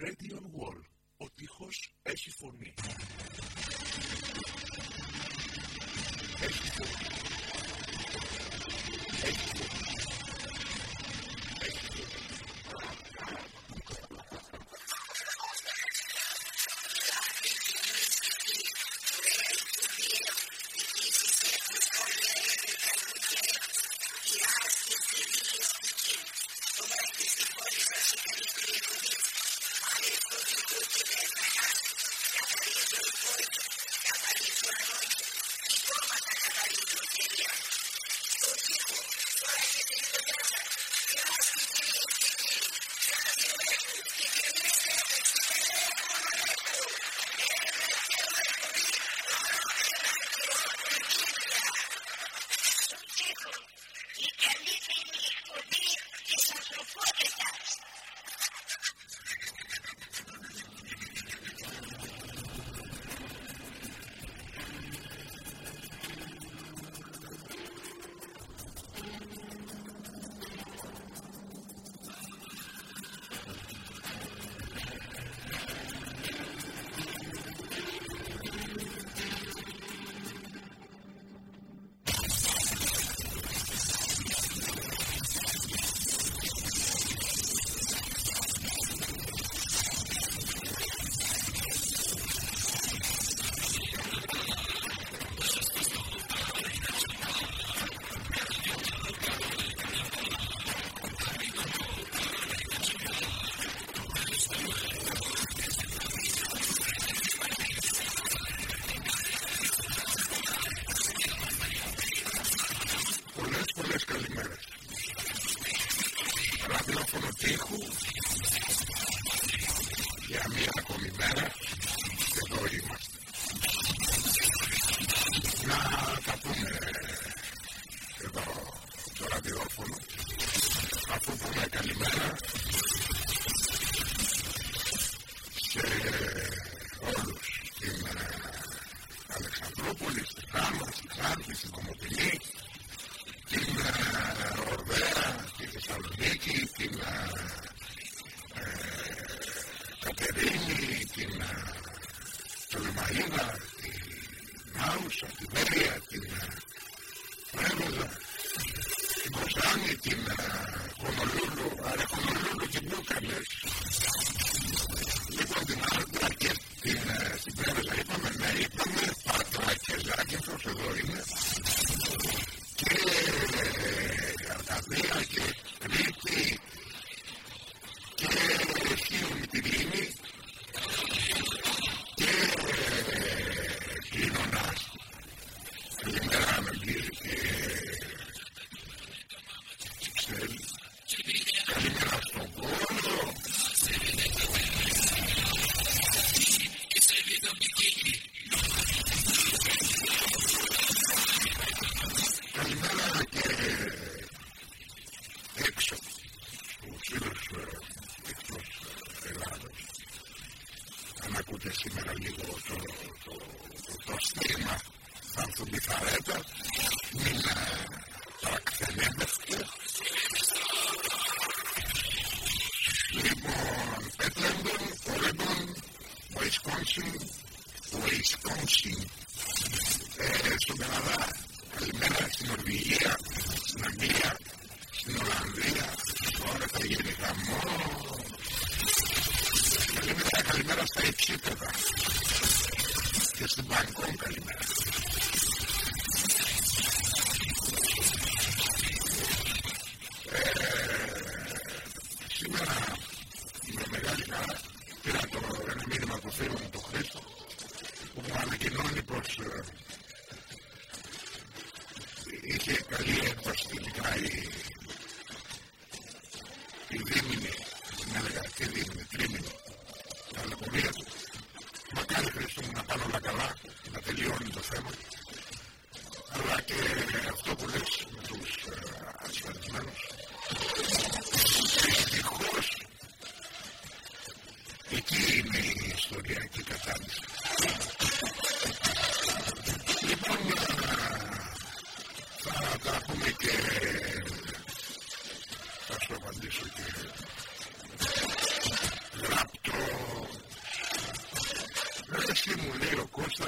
Radion Wall. Ο τείχος έχει φωνή.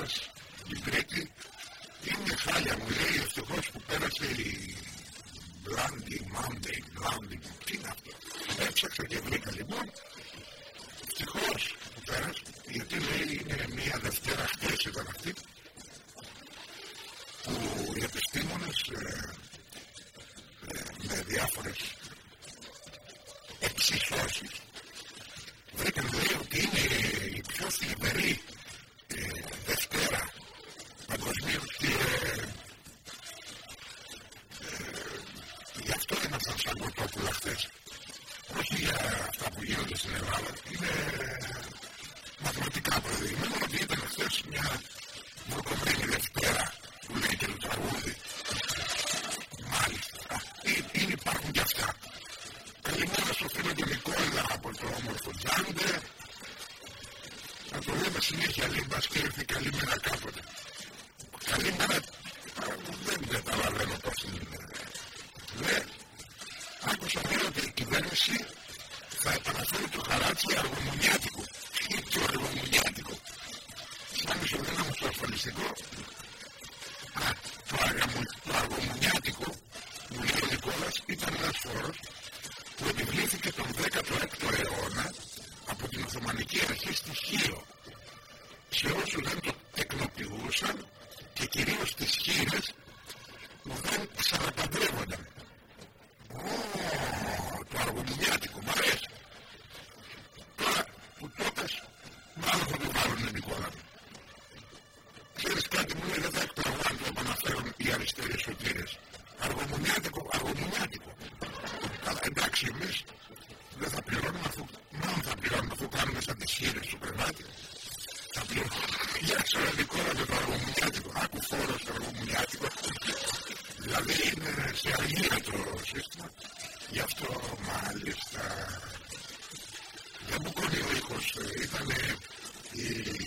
Ελλάδας, η Κρήτη, είναι χάλια μου λέει ευτυχώς που πέρασε η Blondie Monday, Blondie, τι είναι αυτό. Έψαξα και βρήκα λοιπόν, ευτυχώς που πέρασε, γιατί λέει είναι μια Δευτέρα χτες ήταν αυτή, που οι επιστήμονες ε, ε, με διάφορες εξισώσεις βρήκαν λέει ότι είναι η πιο θλιβερή κοτόπουλα χθες όχι για αυτά που γίνονται στην Ελλάδα είναι μαθηματικά προηγούμενο ότι ήταν χθες μια βουρκωμένη Δευτέρα που λέει και το τραγούδι. Μάλιστα. Είναι υπάρχουν και αυτά. Καλημέρα στο φίλο του Νικόλα από το όμορφο Τζάντε. Θα το λέμε συνέχεια λίγο και έρθει καλημέρα κάποτε. Καλημέρα. Δεν καταλαβαίνω πώς είναι ναι άκουσα λέει ότι η κυβέρνηση θα επαναφέρει το χαράτσι αργομουνιάτικο και αργομουνιάτικο σαν ισοδύναμο στο ασφαλιστικό το αργομουνιάτικο που λέει ο Νικόλας ήταν ένας φόρος που επιβλήθηκε τον 16ο αιώνα από την Οθωμανική Αρχή στοιχείο σε όσους δεν το εκνοποιούσαν και κυρίως στις χείρες που δεν ξαναπαντρεύονταν. το αργομουνιάτικο, μ' αρέσει. Τώρα που τότε μάλλον θα το βάλουν Νικόλα μου. Ξέρεις κάτι μου λέει δεν θα εκπλαγούν το επαναφέρουν οι αριστεροί σωτήρες. Αργομουνιάτικο, αργομουνιάτικο. Αλλά εντάξει εμείς δεν θα πληρώνουμε αφού, μόνο θα πληρώνουμε αφού κάνουμε σαν τις χείρες του κρεβάτι. Θα πληρώνουμε. Γεια σου Νικόλα και το αργομουνιάτικο. Άκου φόρος στο αργομουνιάτικο. Δηλαδή είναι σε αργία το σύστημα. Γι' αυτό μάλιστα δεν μου κόνει ο ήχος. Ήταν η...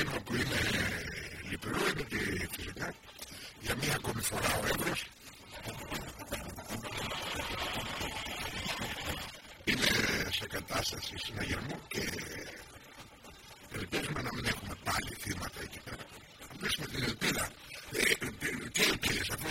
εκείνο που είναι λυπηρό είναι ότι φυσικά για μία ακόμη φορά ο Εύρος είναι σε κατάσταση συναγερμού και ελπίζουμε να μην έχουμε πάλι θύματα εκεί πέρα. Ελπίζουμε την ελπίδα. Ε, ε, ε και ελπίδες, αφού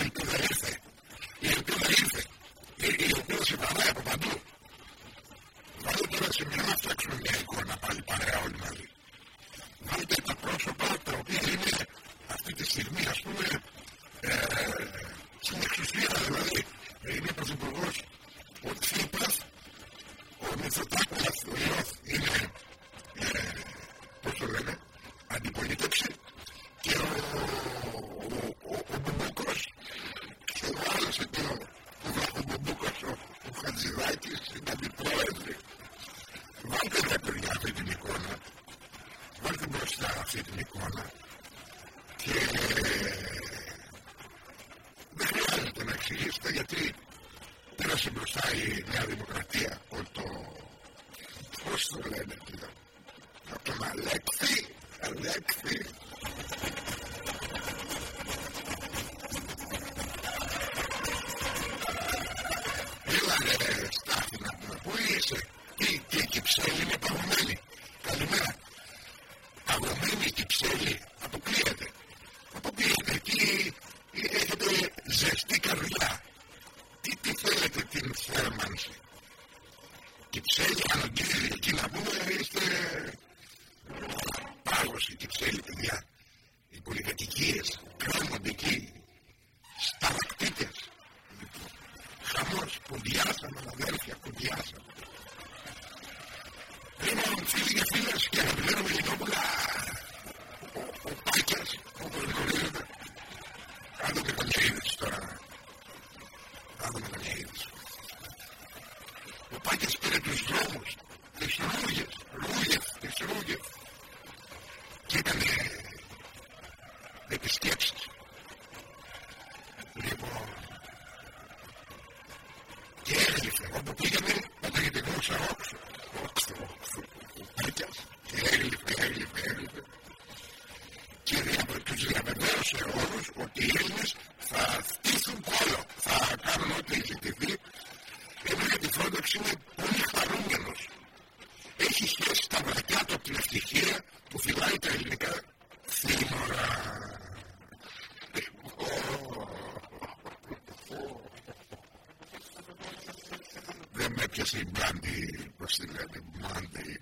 όπως η Brandy, πώς τη λένε, Brandy,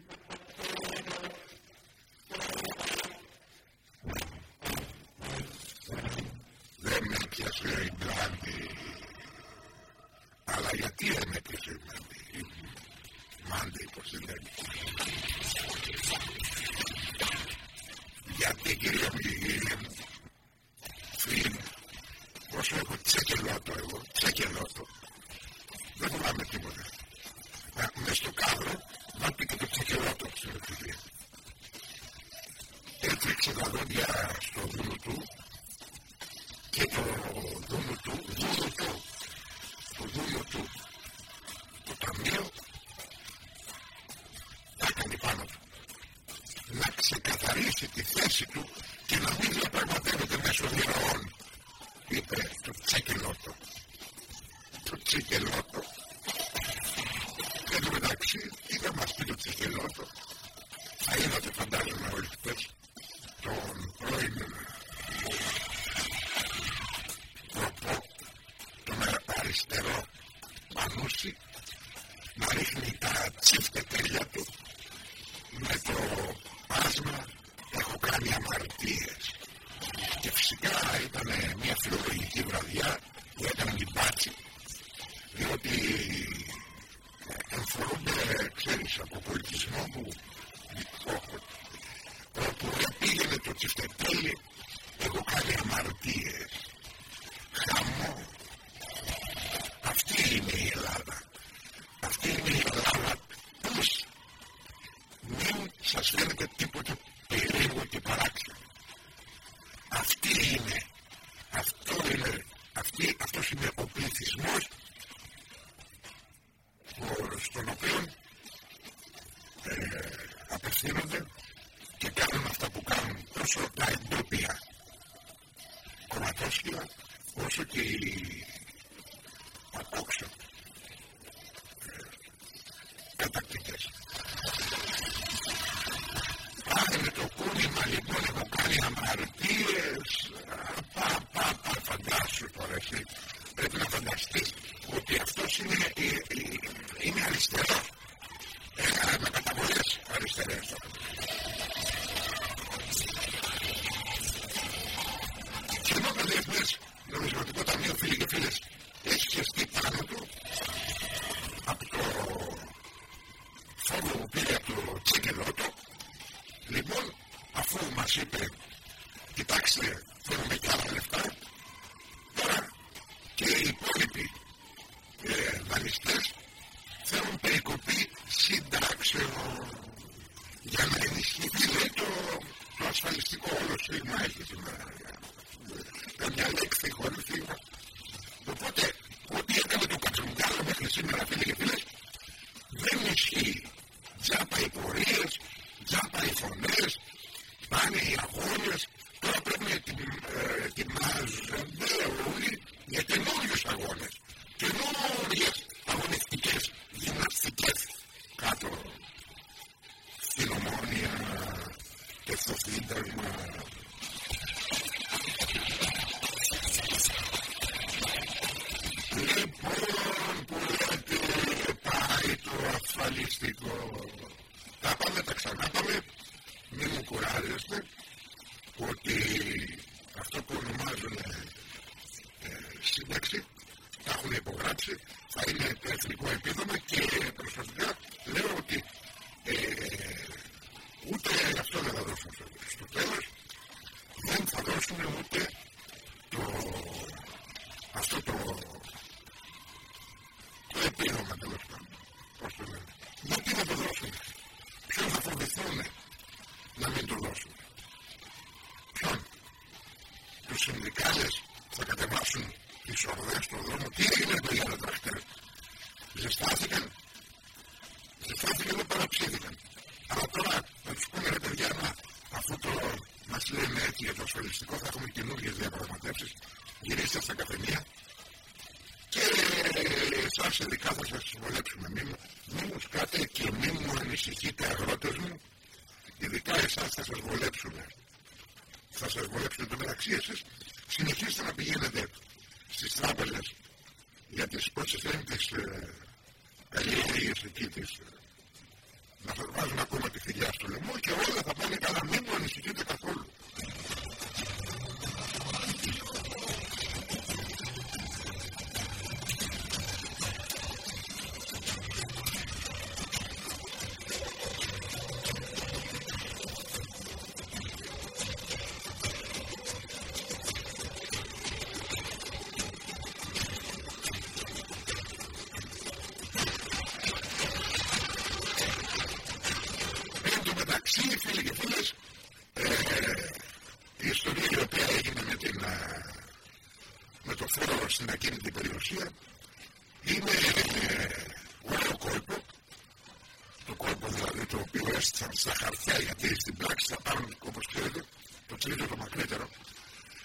δεν με πιάσε η αλλά γιατί δεν με η Brandy, πώς τη λένε, μου, Είμαι στο κάτω, μάτια και το ξέχνω αυτό το εξωτερικό. Έτρεξε να δούμε για το δούλου του και το δούλου του, γύρω του, το δούλου του. Efectiva. Cosa que 卖外一个 σύνταξη, τα έχουν υπογράψει, θα είναι εθνικό επίπεδο ανησυχείτε αγρότες μου, ειδικά εσάς θα σας βολέψουν. Θα σας βολέψουν το μεταξύ εσείς θεός στην εκείνη την περιουσία είναι ε, νέο κόλπο. Το κόλπο δηλαδή το οποίο έστησαν στα χαρτιά γιατί στην πράξη θα πάρουν όπως ξέρετε το τρίτο το μακρύτερο.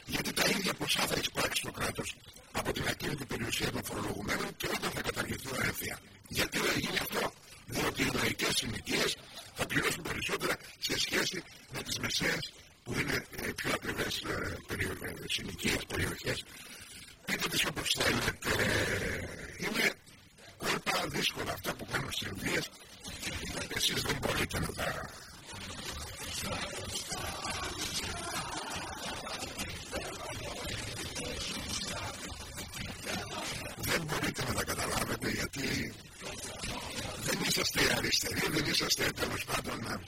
Γιατί τα ίδια ποσά θα εισπράξει το κράτος από την ακίνητη περιουσία των φορολογουμένων και όταν θα καταργηθεί ο ΕΦΙΑ. Γιατί θα γίνει αυτό, διότι οι λαϊκές συνοικίες θα πληρώσουν περισσότερα σε σχέση με τις μεσαίες που είναι ε, πιο ακριβές ε, συνοικίες, περιοχές απάντηση όπω θέλετε. Είναι πάρα δύσκολα αυτά που κάνουν στις Ινδίες. εσείς δεν μπορείτε να. Δεν μπορείτε να τα καταλάβετε γιατί δεν είσαστε αριστεροί, δεν είσαστε τέλος πάντων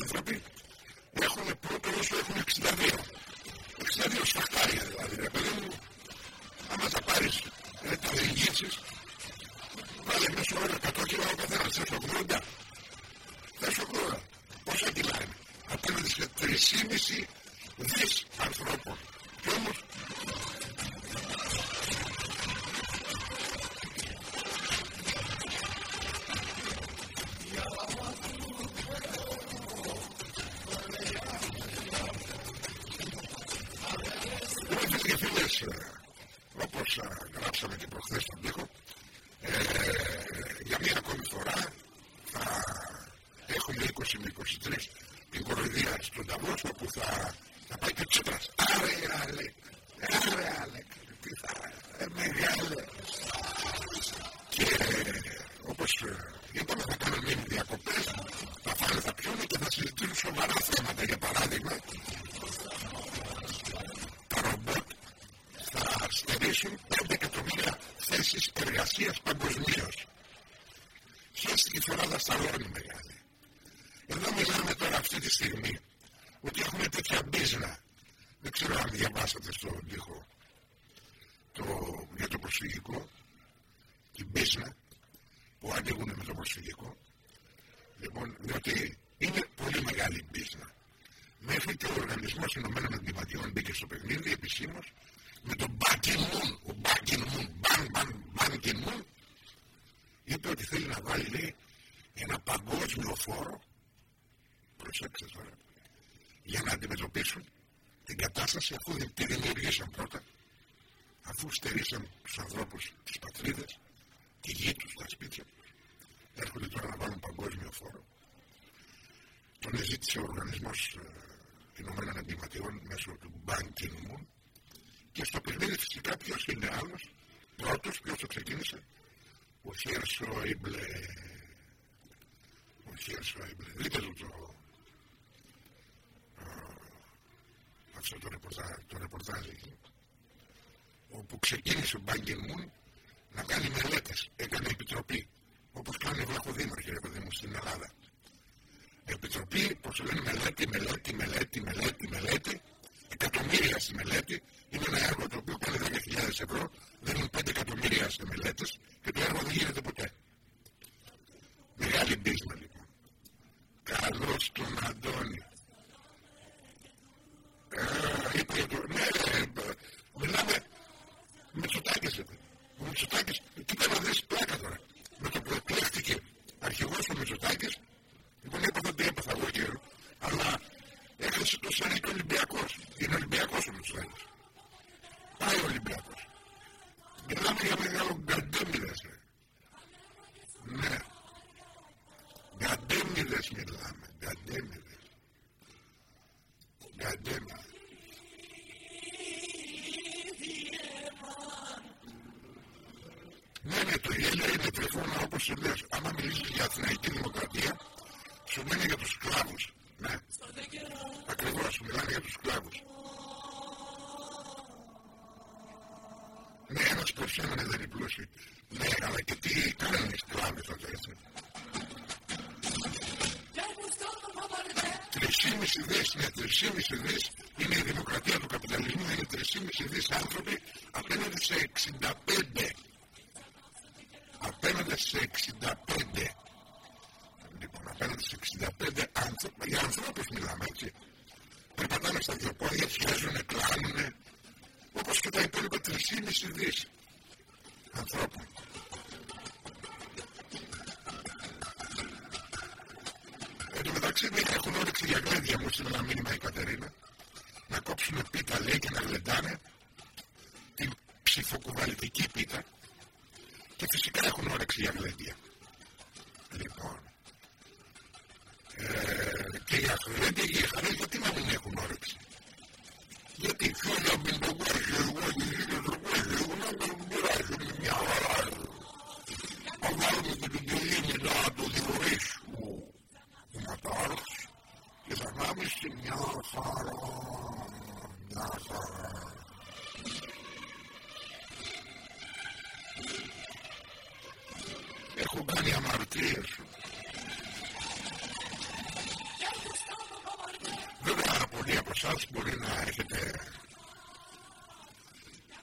άνθρωποι έχουν πρώτο όσο έχουν 62失礼ね。Εμμύλη επισήμω με τον Μπάκιμουν. Ο Μπάκιμουν, μπαν, μπαν, Μπάκιμουν, είπε ότι θέλει να βάλει ένα παγκόσμιο φόρο. Προσέξτε τώρα. Για να αντιμετωπίσουν την κατάσταση αφού τη δημιουργήσαν πρώτα. Αφού στερήσαν τους ανθρώπους τις πατρίδες, τη γη τους, τα σπίτια τους. Έρχονται τώρα να βάλουν παγκόσμιο φόρο. Τον ζήτησε ο οργανισμός ε, Ηνωμένων Εγκληματιών μέσω του Banking Moon. Και στο παιχνίδι φυσικά ποιο είναι άλλος, πρώτος, ποιος το ξεκίνησε, ο Χέρσοϊμπλε. Ο Χέρσοϊμπλε. Δείτε το, το αυτό το, ρεπορτά, το ρεπορτάζ όπου ξεκίνησε ο Μπάγκεν Μουν σου λε, άμα μιλήσεις για αθηναϊκή δημοκρατία, σου μιλάει για τους σκλάβους. Ναι. Ακριβώς, σου μιλάει για τους σκλάβους. Ναι, ένας προσέμενε δεν είναι πλούσιο. Ναι, αλλά και τι κάνανε οι σκλάβοι τότε, έτσι. Τρισήμιση δις, ναι, τρισήμιση δις είναι η δημοκρατία του καπιταλισμού, είναι τρισήμιση δις άνθρωποι απέναντι σε 65 Απέναντι σε 65. Λοιπόν, απέναντι σε 65 άνθρωποι, για ανθρώπους μιλάμε έτσι. Περπατάνε στα δυο πόδια, χιάζουνε, κλάνουνε, όπως και τα υπόλοιπα 3,5 δις ανθρώπων. Εν τω μεταξύ δεν έχουν όρεξη για γλέντια μου σήμερα μήνυμα η Κατερίνα να κόψουν πίτα λέει και να γλεντάνε την ψηφοκουβαλητική πίτα και φυσικά έχουν όρεξη για γλέντια. Λοιπόν, ε, και για γλέντια και για χαρές γιατί να μην έχουν όρεξη; Γιατί ποιο να μην το βγάζει, εγώ δεν το βγάζει, εγώ να μην πειράζει μια ώρα. Θα βάλουμε και την κελίνη να το διορίσουμε ο ματάρος και θα πάμε σε μια χαρά. Έχω κάνει αμαρτίες. Βέβαια πολλοί από εσάς μπορεί να έχετε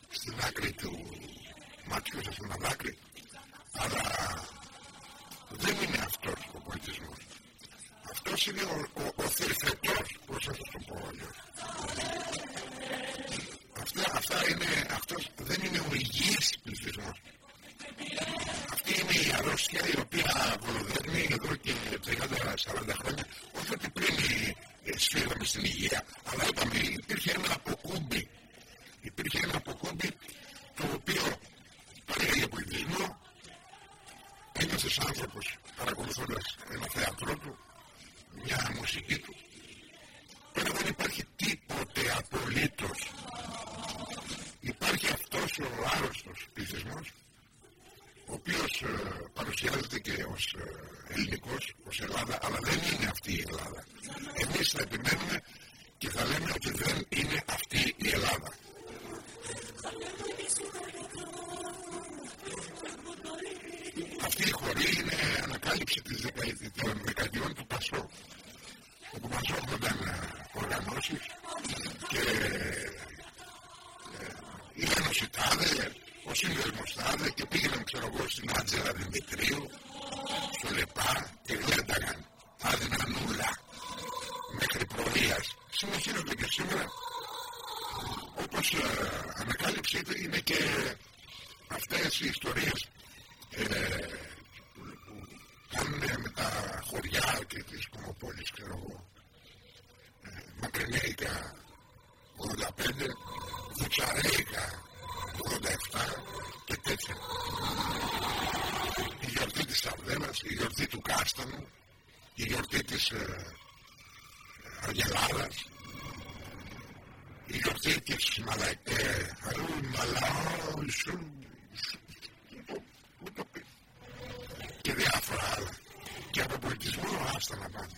στην άκρη του μάτιου σας ένα δάκρυ αλλά δεν είναι αυτός ο πολιτισμός. Αυτός είναι ο, ο, ο θερφετός, πώς θα σας το πω αλλιώς. Αυτά, αυτά είναι, αυτός δεν είναι ο υγιής πληθυσμός. Αυτή είναι η αρρώστια η οποία βολοδέρνει εδώ και 30-40 χρόνια. Όχι ότι πριν σφίγαμε στην υγεία, αλλά είπαμε υπήρχε ένα αποκούμπι. Υπήρχε ένα αποκούμπι το οποίο παρήγαγε πολιτισμό. Ένιωσε άνθρωπο παρακολουθώντα ένα θέατρό του, μια μουσική του. Τώρα δεν υπάρχει τίποτε απολύτως υπάρχει αυτός ο άρρωστος πληθυσμός ο οποίος ε, παρουσιάζεται και ως ε, ελληνικός, ως Ελλάδα, αλλά δεν είναι αυτή η Ελλάδα. Εμείς θα επιμένουμε και θα λέμε ότι δεν είναι αυτή η Ελλάδα. Αυτή η χωρή είναι ανακάλυψη της των δεκαετιών του Πασό. Όπου μας όχονταν οργανώσεις και η Ένωση τάδε, ο Σύνδεσμος τάδε και πήγαιναν ξέρω εγώ στην Άτζερα Δημητρίου, στο Λεπά και γλένταγαν, άδειναν ούλα μέχρι πρωίας. Συνεχίζονται και σήμερα όπως ε, ανακάλυψη είναι και αυτές οι ιστορίες ε, που κάνουν με τα χωριά και τις κομμοπόλεις ξέρω εγώ ε, μακρινέικα 85 Βουτσαρέικα 87 και τέτοια. Η γιορτή της Σαρδέλας, η γιορτή του Κάστανου, η γιορτή της ε, Αγελάδας, η γιορτή της Μαλαϊκέ, Μαλαό, και διάφορα άλλα. Και από πολιτισμό άστα να πάνε.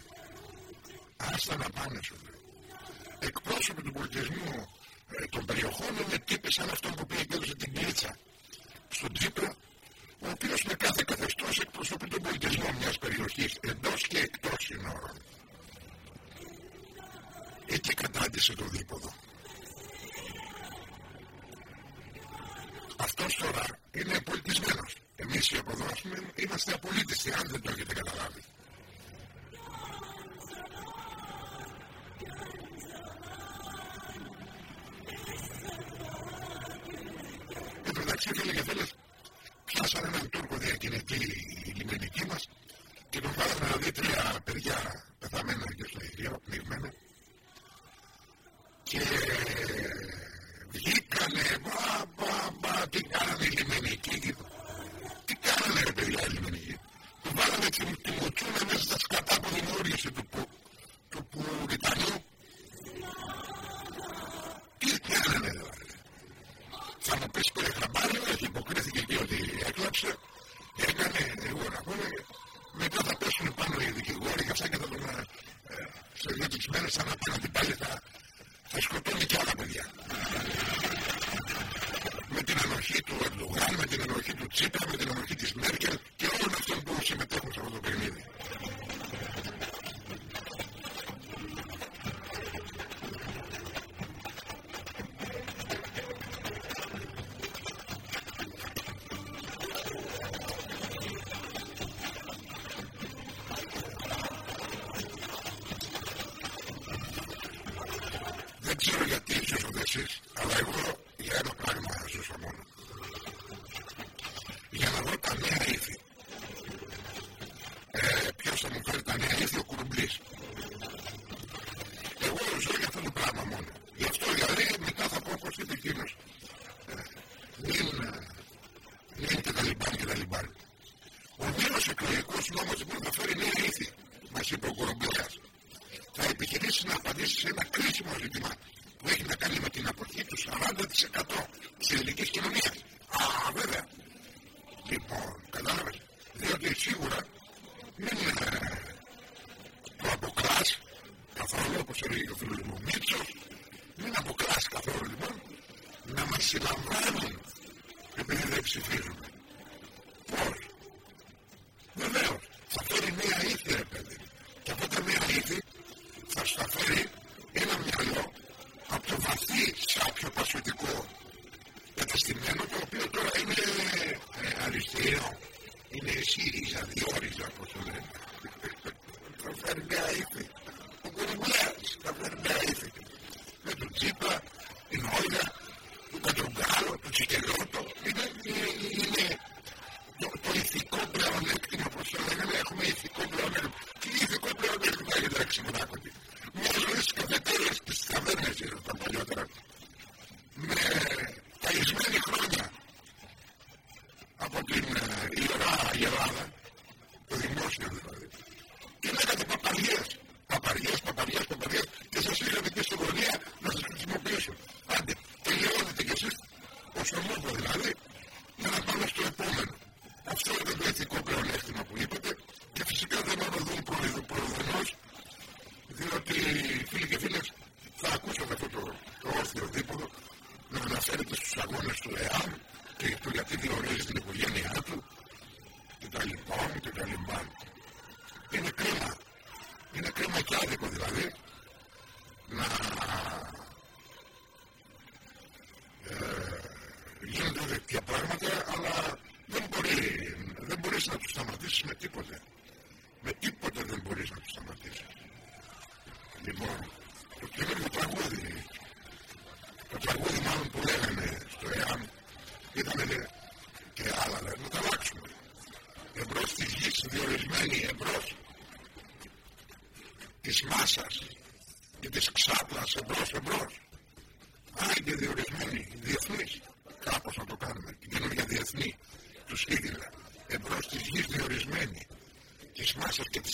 Άστα να πάνε σου λέει. Εκπρόσωποι του πολιτισμού ε, των περιοχών είναι τύποι σαν αυτόν που πήγε και έδωσε την κλίτσα στον Τσίπρα, ο οποίος με κάθε καθεστώς εκπροσωπεί τον πολιτισμό μιας περιοχής εντός και εκτός συνόρων. Εκεί κατάντησε το δίποδο. Αυτός τώρα είναι πολιτισμένος. Εμείς οι από εδώ είμαστε απολύτιστοι, αν δεν το έχετε καταλάβει. auxiliary teachers of the Paparías, Paparías, Paparías, Paparías,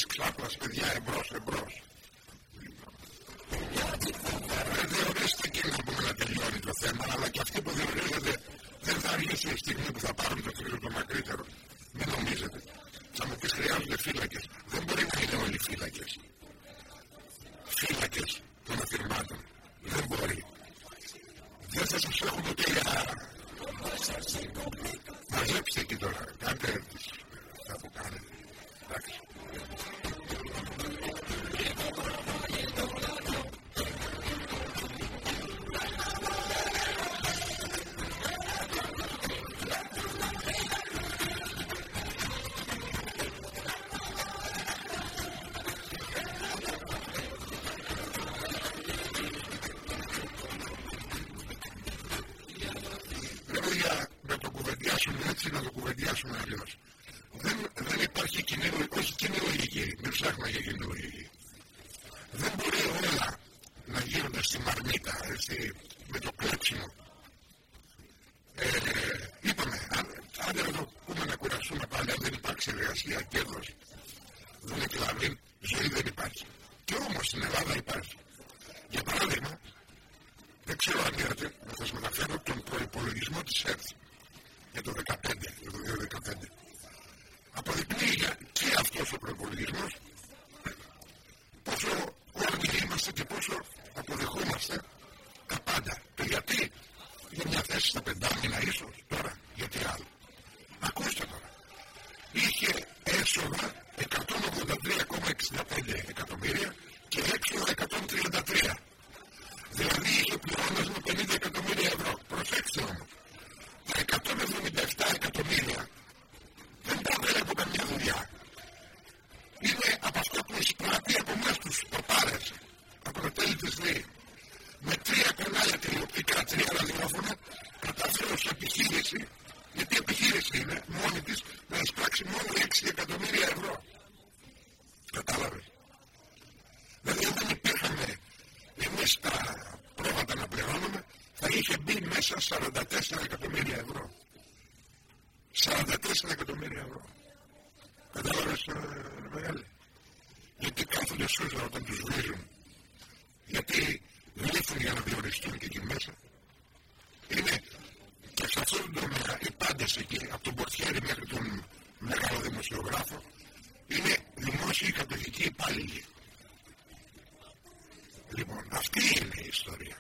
Ξάλασπιτα εμπρός εμπρός. Δεν έχει κοινό περιόρη το θέμα, αλλά και αυτό που δημιουργεί δεν θα έρχεσαι στη στιγμή που θα πάρουμε το φύλο το μακρύτερο. Δεν νομίζετε. Θα μου πεις χρειάζεται φύλακες. Δεν μπορεί να γίνει όλοι φύλακες. Φύλακες των αφιμάτων δεν μπορεί. Μαζέψτε εκεί τώρα, κάντε Κατάφερε ω επιχείρηση, γιατί η επιχείρηση είναι μόνη τη, να εισπράξει μόνο 6 εκατομμύρια ευρώ. Κατάλαβες. Δηλαδή δεν υπήρχε εμεί τα πρόβατα να πληρώνουμε, θα είχε μπει μέσα 44 εκατομμύρια ευρώ. 44 εκατομμύρια ευρώ. Κατάλαβε, μεγάλε. Γιατί κάθονται σούζα όταν τους βγαίνουν. Γιατί δεν για να διοριστούν και εκεί μέσα είναι σε αυτόν τον τομέα, οι εκεί, από τον Πορτιέρη μέχρι τον μεγάλο δημοσιογράφο, είναι δημόσιοι κατοχικοί υπάλληλοι. Λοιπόν, αυτή είναι η ιστορία.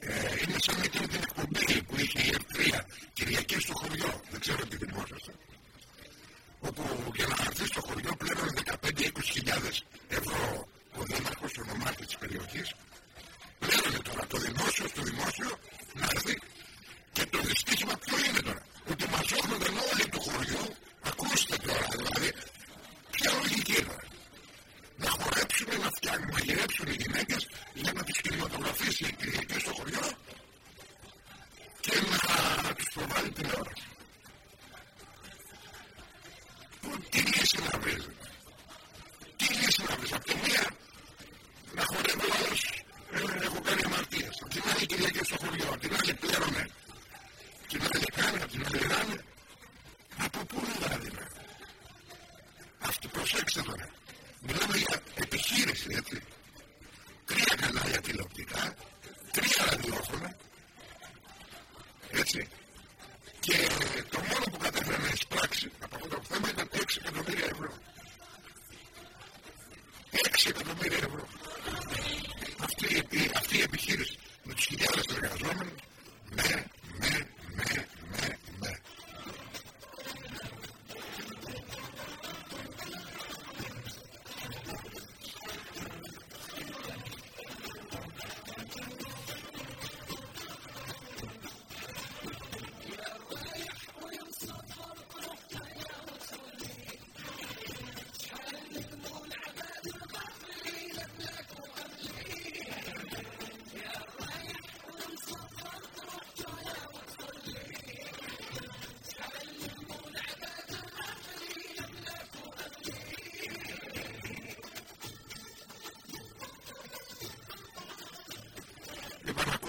Ε, είναι σαν εκείνη την εκπομπή που είχε η Ερτρία Κυριακή στο χωριό, δεν ξέρω τι θυμόσαστε. Όπου για να έρθει στο χωριό πλέον 15-20 ευρώ ο δήμαρχος, ο νομάρχη της περιοχής, Λέγαμε τώρα το δημόσιο στο δημόσιο να έρθει και το δυστύχημα ποιο είναι τώρα. Ότι μας όχνονταν όλοι το χωριό, ακούστε τώρα δηλαδή, ποια λογική είναι να χορέψουν, να φτιάξουν, να γυρέψουν οι γυναίκες για να τις κινηματογραφήσει οι κυριακέ στο χωριό και να τους προβάλλει τηλεόραση. Που, τι λύση να βρεις, Τι λύση να βρεις, Απ' τη μία να χορεύει ο έχω κάνει αμαρτίε. Από την κυρία και στο χωριό, από Τι άλλη πλέον. Από την άλλη κάνει, από την άλλη. Από πού είναι δηλαδή. Αυτό προσέξτε τώρα. Μιλάμε για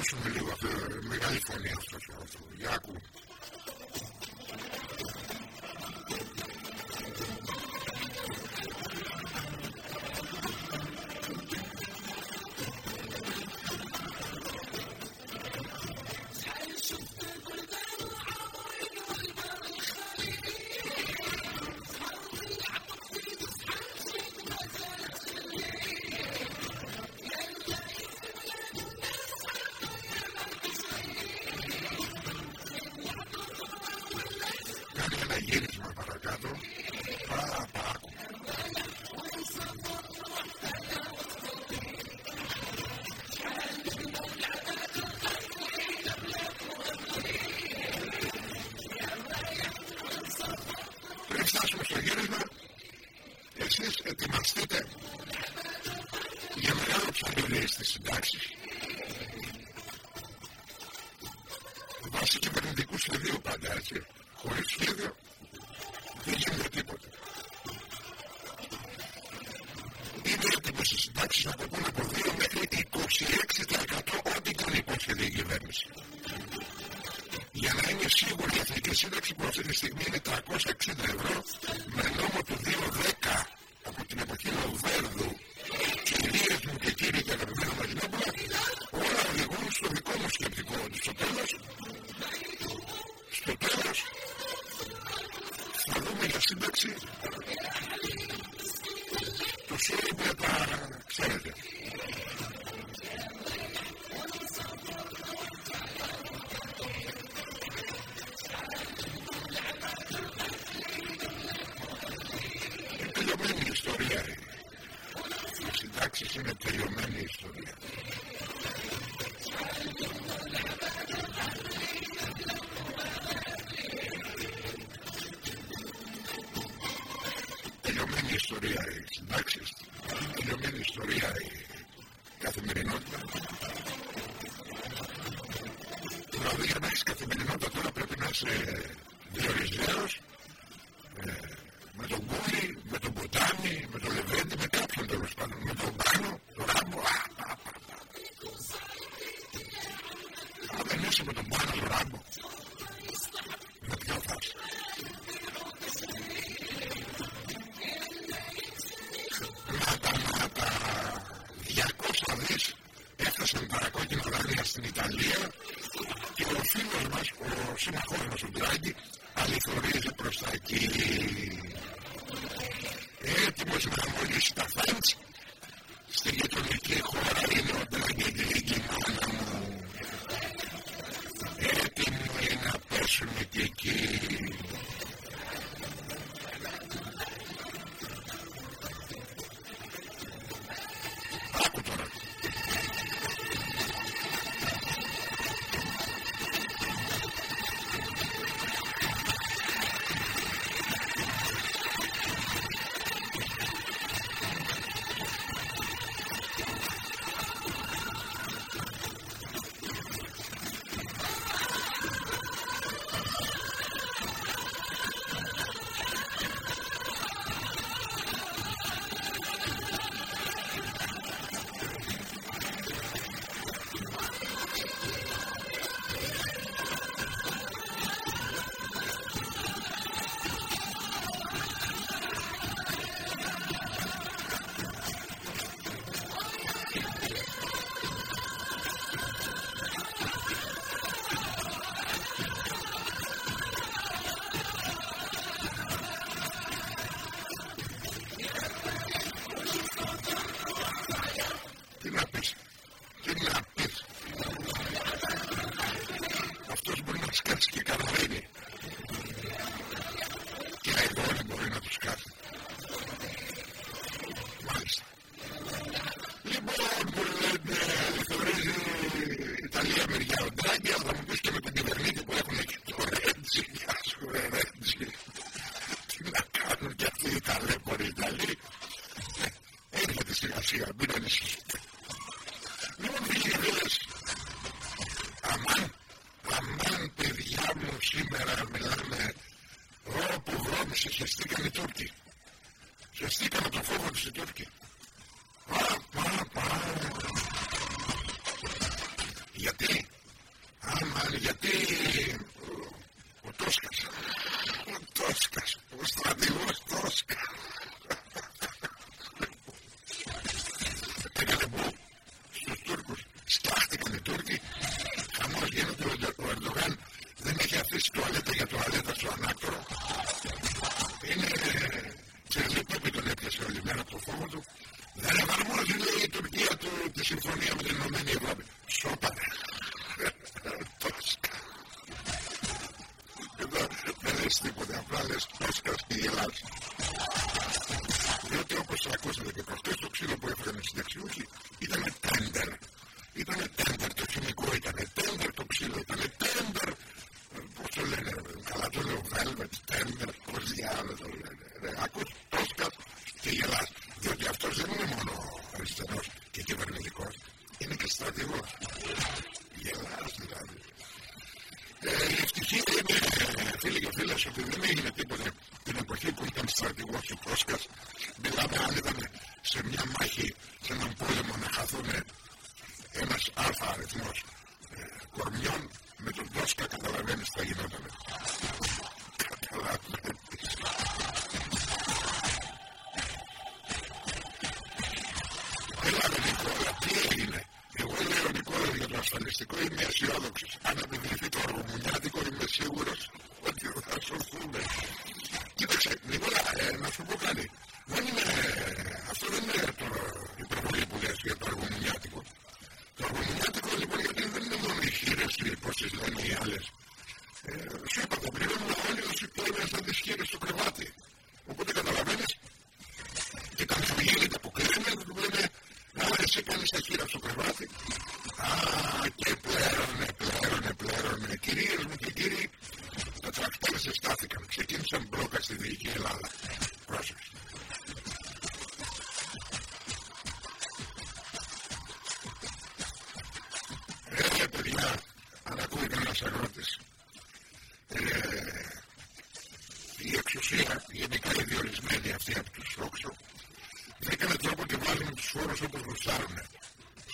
σου με λίγο αυτό, μεγάλη φωνή αυτό ο άνθρωπο. Για. Jesus.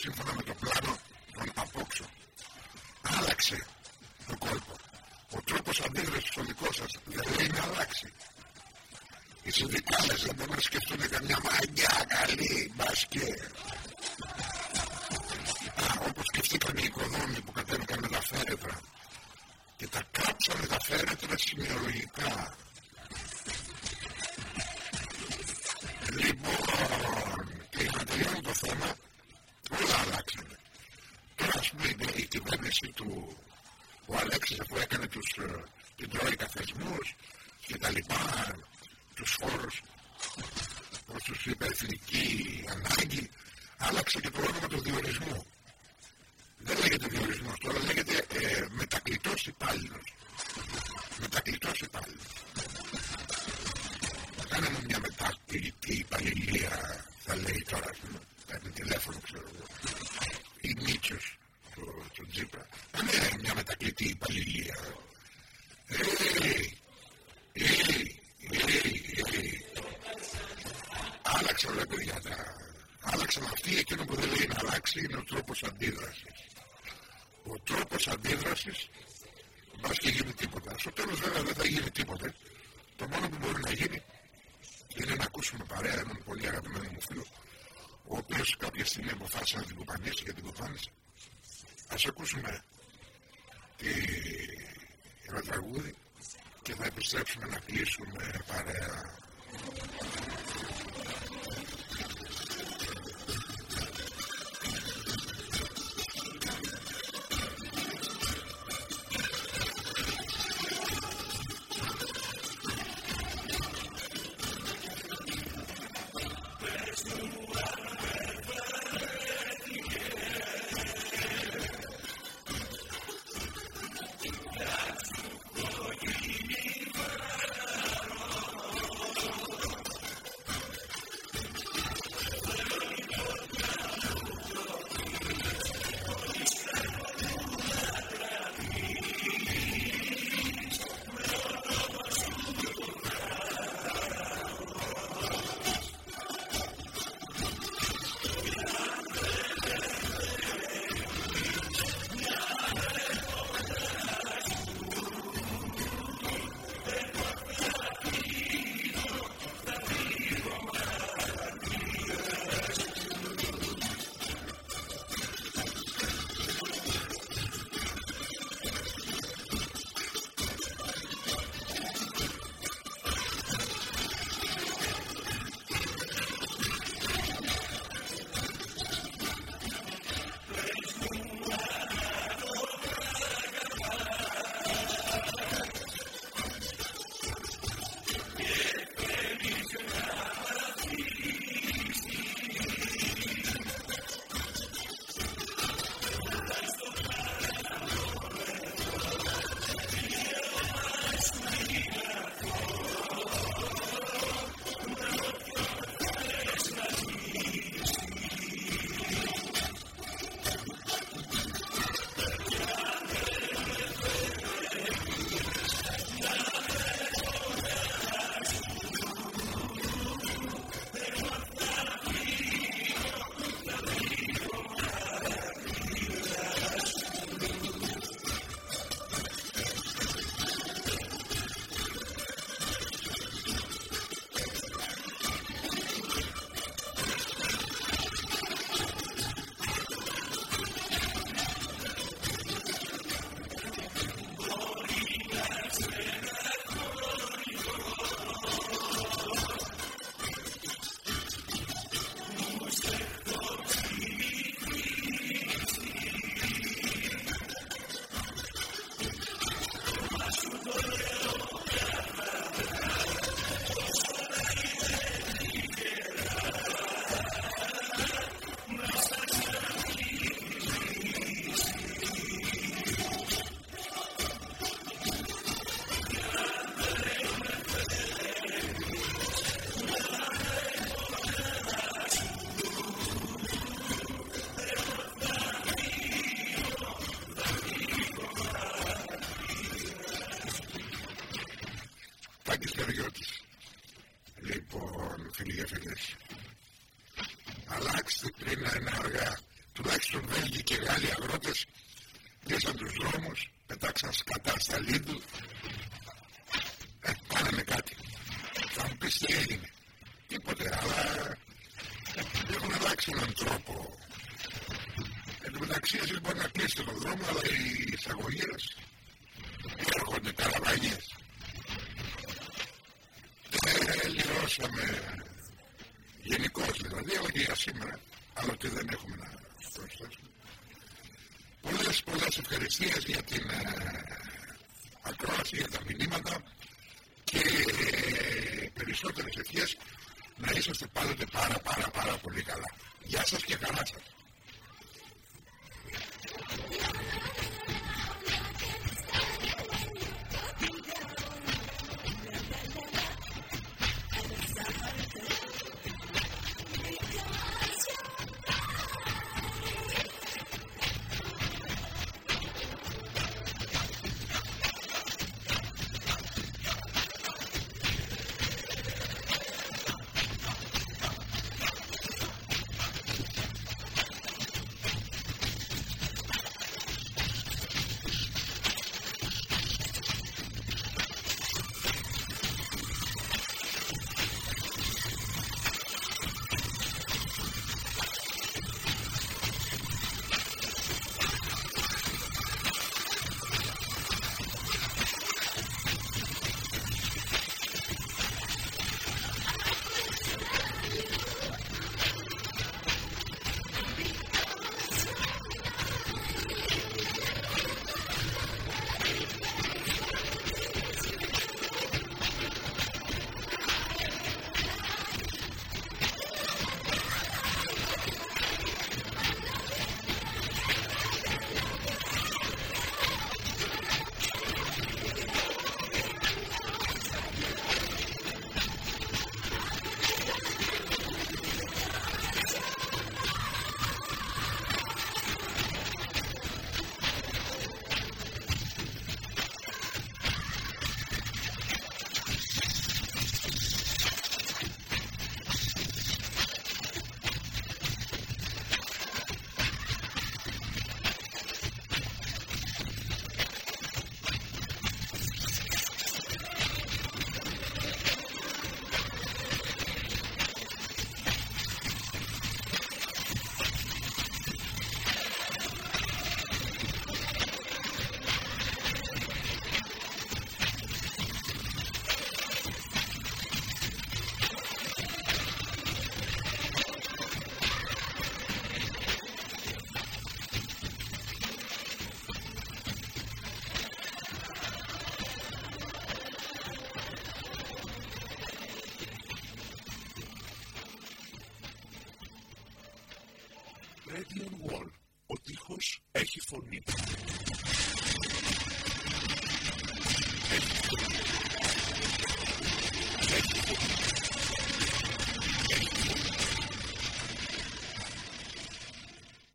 Σύμφωνα με το πλάνο των απόξω. Άλλαξε το κόλπο. Ο τρόπος αντίδρασης ο δικός σας δεν λέει να αλλάξει. Οι συνδικάλες δεν μπορούν να σκεφτούν καμιά μαγιά καλή, μπας και... Α, όπως σκεφτήκαν οι οικοδόμοι που κατέβηκαν με τα φέρετρα και τα κάψανε τα φέρετρα σημειολογικά. Η κυβέρνηση του ο Αλέξης που έκανε τους, ε, την τρόικα θεσμούς και τα λοιπά, τους φόρους προς τους υπερεθνική ανάγκη, άλλαξε και το όνομα του διορισμού. Δεν λέγεται διορισμός, τώρα λέγεται ε, μετακλητός υπάλληλος. Μετακλητός υπάλληλος. Κάνε μου μια μετακλητή υπαλληλία, θα λέει τώρα, παίρνει τηλέφωνο, ξέρω εγώ. Ή Μίτσος, το Τζίπρα. Κάνε μια μετακλητή υπαλληλία. Ε, άλλαξε όλα παιδιά τα... Άλλαξαν αυτοί, εκείνο που δεν λέει να αλλάξει είναι ο τρόπος αντίδρασης. Ο τρόπος αντίδρασης μπας και γίνει τίποτα. Στο τέλος βέβαια δεν θα γίνει τίποτα. Το μόνο που μπορεί να γίνει είναι να ακούσουμε παρέα έναν πολύ αγαπημένο μου φίλο ο οποίος κάποια στιγμή αποφάσισε να την κουπανίσει και την κουπάνισε. Ας ακούσουμε ένα τραγούδι και θα επιστρέψουμε να κλείσουμε παρέα. Εσείς μπορεί να κλείσετε τον δρόμο, αλλά οι εισαγωγές